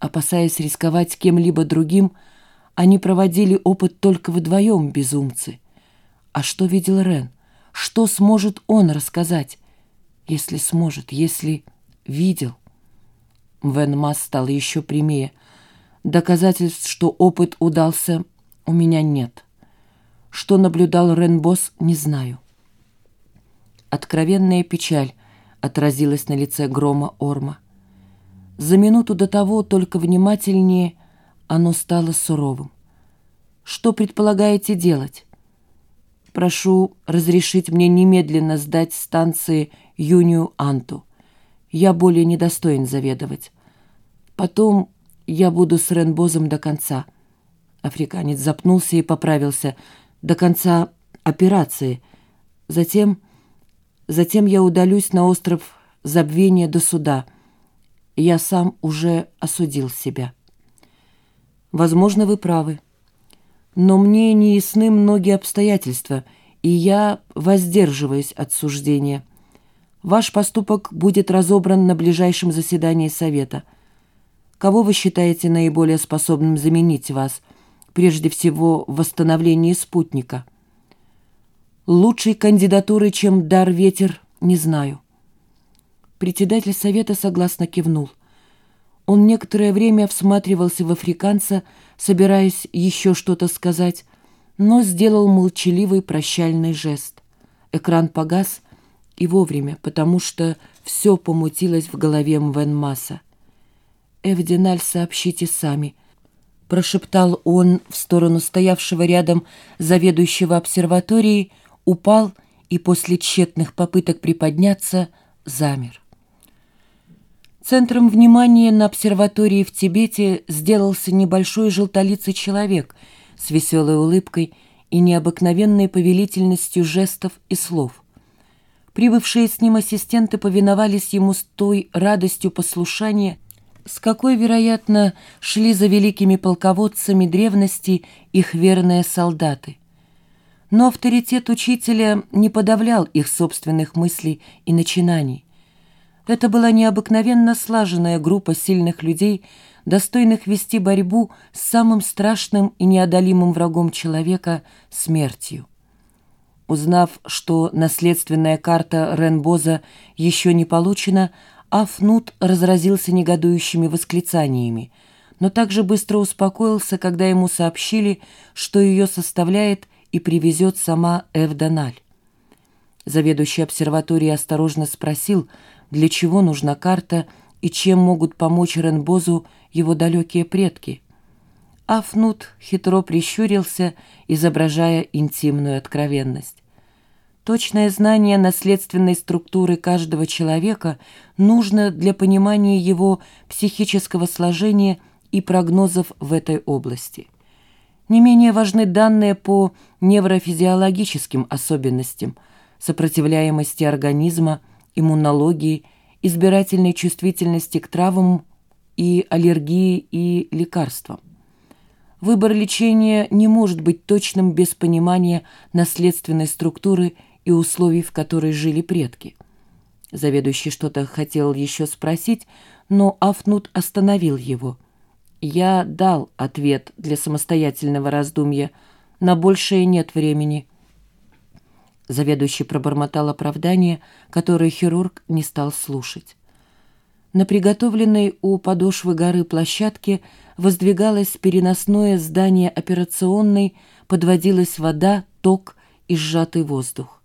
Опасаясь рисковать кем-либо другим, они проводили опыт только вдвоем, безумцы. А что видел Рен? Что сможет он рассказать? Если сможет, если видел. Вен Масс стал еще прямее. Доказательств, что опыт удался, у меня нет. Что наблюдал Рен Босс, не знаю. Откровенная печаль отразилась на лице Грома Орма. За минуту до того, только внимательнее, оно стало суровым. «Что предполагаете делать?» «Прошу разрешить мне немедленно сдать станции Юнию Анту. Я более недостоин заведовать. Потом я буду с Ренбозом до конца». Африканец запнулся и поправился. «До конца операции. Затем...» Затем я удалюсь на остров забвения до суда. Я сам уже осудил себя. Возможно, вы правы. Но мне не ясны многие обстоятельства, и я воздерживаюсь от суждения. Ваш поступок будет разобран на ближайшем заседании Совета. Кого вы считаете наиболее способным заменить вас, прежде всего в восстановлении спутника?» Лучшей кандидатуры, чем дар ветер, не знаю. Председатель совета согласно кивнул. Он некоторое время всматривался в африканца, собираясь еще что-то сказать, но сделал молчаливый прощальный жест. Экран погас и вовремя, потому что все помутилось в голове Мвенмаса. «Эвдиналь, сообщите сами», — прошептал он в сторону стоявшего рядом заведующего обсерваторией, упал и после тщетных попыток приподняться замер. Центром внимания на обсерватории в Тибете сделался небольшой желтолицый человек с веселой улыбкой и необыкновенной повелительностью жестов и слов. Прибывшие с ним ассистенты повиновались ему с той радостью послушания, с какой, вероятно, шли за великими полководцами древности их верные солдаты. Но авторитет учителя не подавлял их собственных мыслей и начинаний. Это была необыкновенно слаженная группа сильных людей, достойных вести борьбу с самым страшным и неодолимым врагом человека — смертью. Узнав, что наследственная карта Ренбоза еще не получена, Афнут разразился негодующими восклицаниями, но также быстро успокоился, когда ему сообщили, что ее составляет и привезет сама Эвдональ. Заведующий обсерваторией осторожно спросил, для чего нужна карта и чем могут помочь Ренбозу его далекие предки. Афнут хитро прищурился, изображая интимную откровенность. Точное знание наследственной структуры каждого человека нужно для понимания его психического сложения и прогнозов в этой области. Не менее важны данные по неврофизиологическим особенностям, сопротивляемости организма, иммунологии, избирательной чувствительности к травам и аллергии и лекарствам. Выбор лечения не может быть точным без понимания наследственной структуры и условий, в которой жили предки. Заведующий что-то хотел еще спросить, но Афнут остановил его – я дал ответ для самостоятельного раздумья. На большее нет времени. Заведующий пробормотал оправдание, которое хирург не стал слушать. На приготовленной у подошвы горы площадке воздвигалось переносное здание операционной, подводилась вода, ток и сжатый воздух.